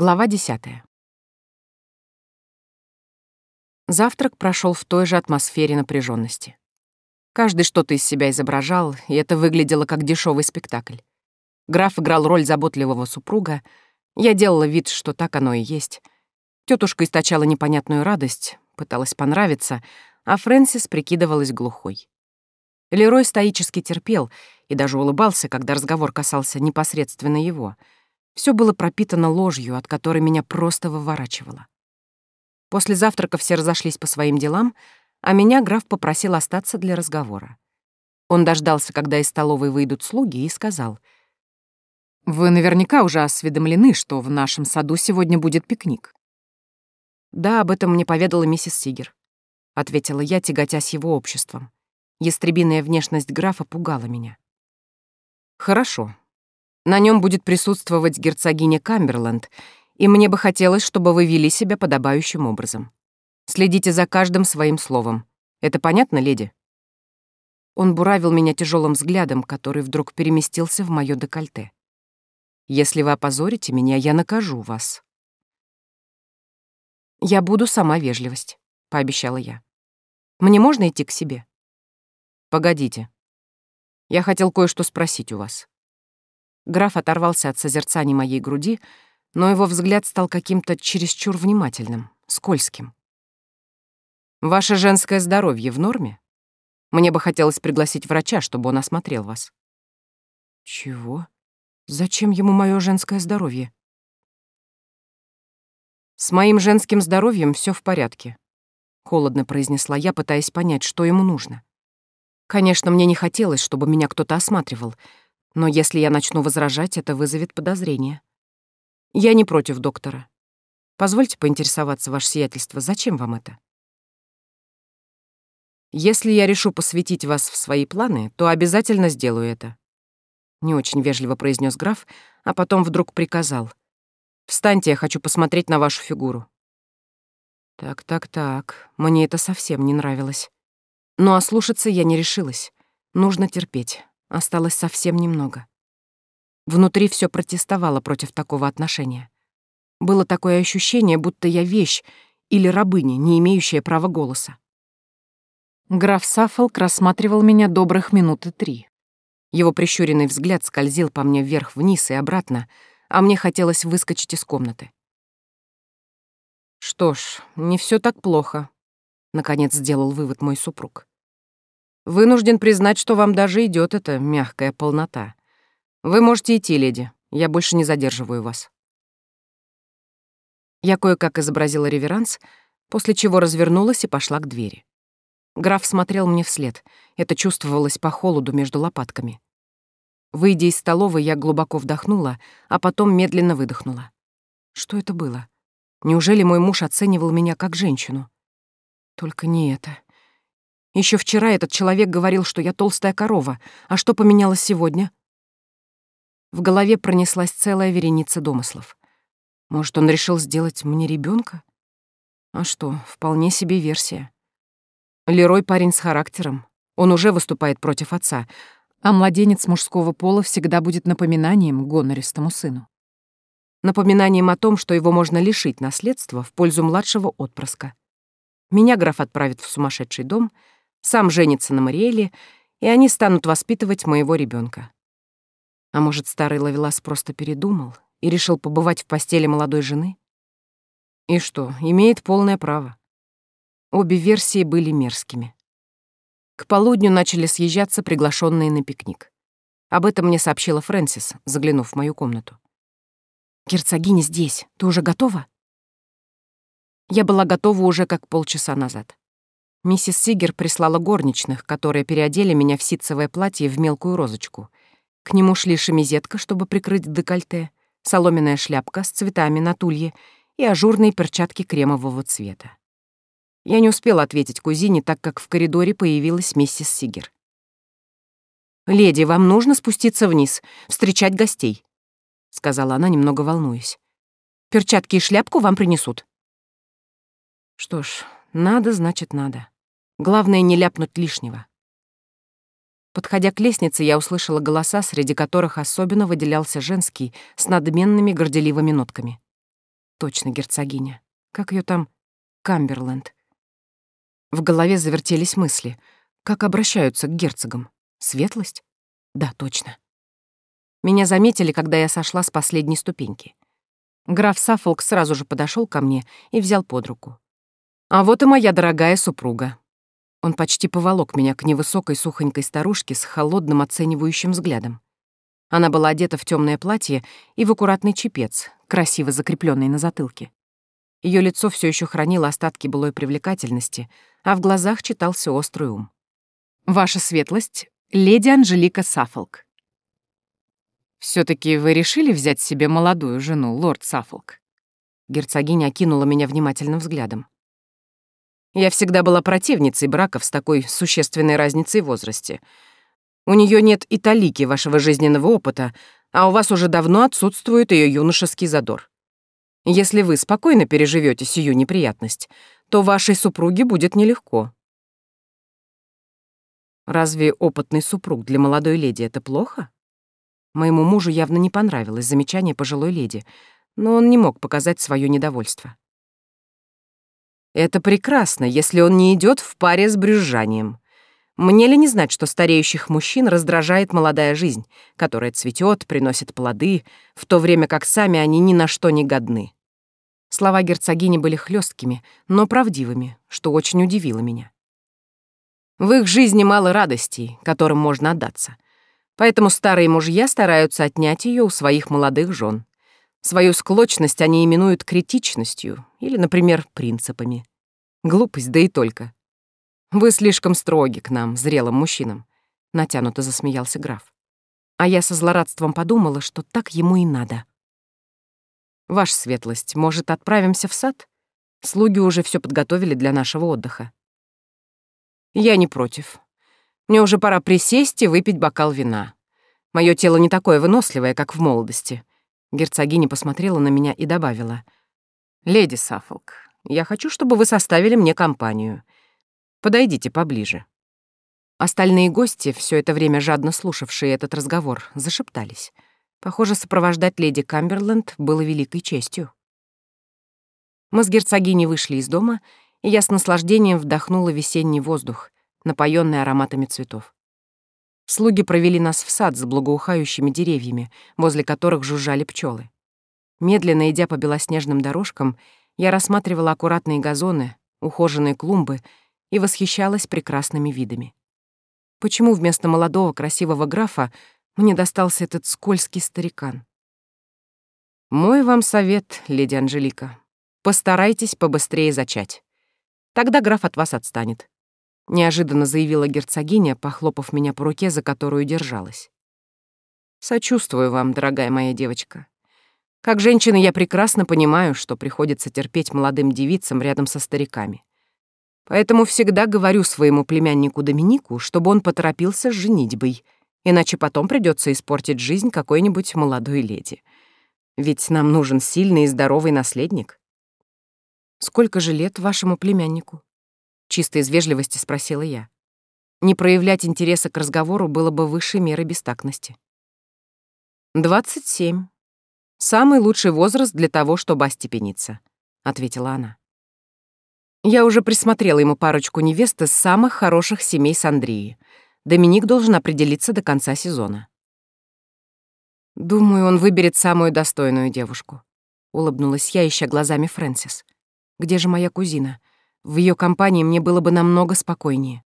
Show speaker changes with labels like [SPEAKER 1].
[SPEAKER 1] Глава десятая. Завтрак прошел в той же атмосфере напряженности. Каждый что-то из себя изображал, и это выглядело как дешевый спектакль. Граф играл роль заботливого супруга, я делала вид, что так оно и есть. Тетушка источала непонятную радость, пыталась понравиться, а Фрэнсис прикидывалась глухой. Лерой стоически терпел и даже улыбался, когда разговор касался непосредственно его — все было пропитано ложью, от которой меня просто выворачивало. После завтрака все разошлись по своим делам, а меня граф попросил остаться для разговора. Он дождался, когда из столовой выйдут слуги, и сказал, «Вы наверняка уже осведомлены, что в нашем саду сегодня будет пикник». «Да, об этом мне поведала миссис Сигер», — ответила я, тяготясь его обществом. Ястребиная внешность графа пугала меня. «Хорошо», на нем будет присутствовать герцогиня Камберленд, и мне бы хотелось, чтобы вы вели себя подобающим образом. Следите за каждым своим словом. Это понятно, леди?» Он буравил меня тяжелым взглядом, который вдруг переместился в моё декольте. «Если вы опозорите меня, я накажу вас». «Я буду сама вежливость», — пообещала я. «Мне можно идти к себе?» «Погодите. Я хотел кое-что спросить у вас». Граф оторвался от созерцания моей груди, но его взгляд стал каким-то чересчур внимательным, скользким. «Ваше женское здоровье в норме? Мне бы хотелось пригласить врача, чтобы он осмотрел вас». «Чего? Зачем ему мое женское здоровье?» «С моим женским здоровьем все в порядке», — холодно произнесла я, пытаясь понять, что ему нужно. Конечно, мне не хотелось, чтобы меня кто-то осматривал — но если я начну возражать, это вызовет подозрение. Я не против доктора. Позвольте поинтересоваться, ваше сиятельство, зачем вам это? Если я решу посвятить вас в свои планы, то обязательно сделаю это. Не очень вежливо произнес граф, а потом вдруг приказал. «Встаньте, я хочу посмотреть на вашу фигуру». Так-так-так, мне это совсем не нравилось. Но ослушаться я не решилась. Нужно терпеть. Осталось совсем немного. Внутри все протестовало против такого отношения. Было такое ощущение, будто я вещь или рабыня, не имеющая права голоса. Граф Саффолк рассматривал меня добрых минуты три. Его прищуренный взгляд скользил по мне вверх-вниз и обратно, а мне хотелось выскочить из комнаты. «Что ж, не все так плохо», — наконец сделал вывод мой супруг. Вынужден признать, что вам даже идет эта мягкая полнота. Вы можете идти, леди. Я больше не задерживаю вас. Я кое-как изобразила реверанс, после чего развернулась и пошла к двери. Граф смотрел мне вслед. Это чувствовалось по холоду между лопатками. Выйдя из столовой, я глубоко вдохнула, а потом медленно выдохнула. Что это было? Неужели мой муж оценивал меня как женщину? Только не это. Еще вчера этот человек говорил, что я толстая корова. А что поменялось сегодня? В голове пронеслась целая вереница домыслов. Может, он решил сделать мне ребенка? А что, вполне себе версия. Лерой парень с характером. Он уже выступает против отца, а младенец мужского пола всегда будет напоминанием гонористому сыну. Напоминанием о том, что его можно лишить наследства в пользу младшего отпрыска. Меня граф отправит в сумасшедший дом — сам женится на Мариэле, и они станут воспитывать моего ребенка. А может, старый Лавелас просто передумал и решил побывать в постели молодой жены? И что, имеет полное право. Обе версии были мерзкими. К полудню начали съезжаться приглашенные на пикник. Об этом мне сообщила Фрэнсис, заглянув в мою комнату. «Герцогиня здесь. Ты уже готова?» Я была готова уже как полчаса назад. Миссис Сигер прислала горничных, которые переодели меня в ситцевое платье в мелкую розочку. К нему шли шемизетка, чтобы прикрыть декольте, соломенная шляпка с цветами на тулье и ажурные перчатки кремового цвета. Я не успела ответить кузине, так как в коридоре появилась миссис Сигер. «Леди, вам нужно спуститься вниз, встречать гостей», — сказала она, немного волнуясь. «Перчатки и шляпку вам принесут». Что ж, надо, значит, надо. Главное, не ляпнуть лишнего. Подходя к лестнице, я услышала голоса, среди которых особенно выделялся женский с надменными горделивыми нотками. Точно герцогиня. Как ее там? Камберленд. В голове завертелись мысли. Как обращаются к герцогам? Светлость? Да, точно. Меня заметили, когда я сошла с последней ступеньки. Граф Саффолк сразу же подошел ко мне и взял под руку. «А вот и моя дорогая супруга». Он почти поволок меня к невысокой сухонькой старушке с холодным оценивающим взглядом. Она была одета в темное платье и в аккуратный чепец, красиво закрепленный на затылке. Ее лицо все еще хранило остатки былой привлекательности, а в глазах читался острый ум. «Ваша светлость, леди Анжелика Саффолк». все таки вы решили взять себе молодую жену, лорд Саффолк?» Герцогиня окинула меня внимательным взглядом. «Я всегда была противницей браков с такой существенной разницей в возрасте — у нее нет и талики вашего жизненного опыта, а у вас уже давно отсутствует ее юношеский задор. Если вы спокойно переживете сию неприятность, то вашей супруге будет нелегко. Разве опытный супруг для молодой леди это плохо? Моему мужу явно не понравилось замечание пожилой леди, но он не мог показать свое недовольство. Это прекрасно, если он не идет в паре с брюзжанием. Мне ли не знать, что стареющих мужчин раздражает молодая жизнь, которая цветет, приносит плоды, в то время как сами они ни на что не годны? Слова герцогини были хлесткими, но правдивыми, что очень удивило меня. В их жизни мало радостей, которым можно отдаться. Поэтому старые мужья стараются отнять ее у своих молодых жен. Свою склочность они именуют критичностью или, например, принципами. Глупость, да и только. «Вы слишком строги к нам, зрелым мужчинам», — натянуто засмеялся граф. А я со злорадством подумала, что так ему и надо. «Ваша светлость, может, отправимся в сад? Слуги уже все подготовили для нашего отдыха». «Я не против. Мне уже пора присесть и выпить бокал вина. Мое тело не такое выносливое, как в молодости». Герцогиня посмотрела на меня и добавила. «Леди Саффолк, я хочу, чтобы вы составили мне компанию. Подойдите поближе». Остальные гости, все это время жадно слушавшие этот разговор, зашептались. Похоже, сопровождать леди Камберленд было великой честью. Мы с герцогиней вышли из дома, и я с наслаждением вдохнула весенний воздух, напоенный ароматами цветов. Слуги провели нас в сад с благоухающими деревьями, возле которых жужжали пчелы. Медленно идя по белоснежным дорожкам, я рассматривала аккуратные газоны, ухоженные клумбы и восхищалась прекрасными видами. Почему вместо молодого красивого графа мне достался этот скользкий старикан? Мой вам совет, леди Анжелика. Постарайтесь побыстрее зачать. Тогда граф от вас отстанет. Неожиданно заявила герцогиня, похлопав меня по руке, за которую держалась. Сочувствую вам, дорогая моя девочка. Как женщина я прекрасно понимаю, что приходится терпеть молодым девицам рядом со стариками. Поэтому всегда говорю своему племяннику Доминику, чтобы он поторопился с женитьбой, иначе потом придется испортить жизнь какой-нибудь молодой леди. Ведь нам нужен сильный и здоровый наследник. «Сколько же лет вашему племяннику?» Чисто из вежливости спросила я. Не проявлять интереса к разговору было бы высшей мерой бестактности. «Двадцать семь. Самый лучший возраст для того, чтобы остепениться», — ответила она. Я уже присмотрела ему парочку невест из самых хороших семей с Андреей. Доминик должен определиться до конца сезона. «Думаю, он выберет самую достойную девушку», — улыбнулась я, ища глазами Фрэнсис. «Где же моя кузина? В ее компании мне было бы намного спокойнее».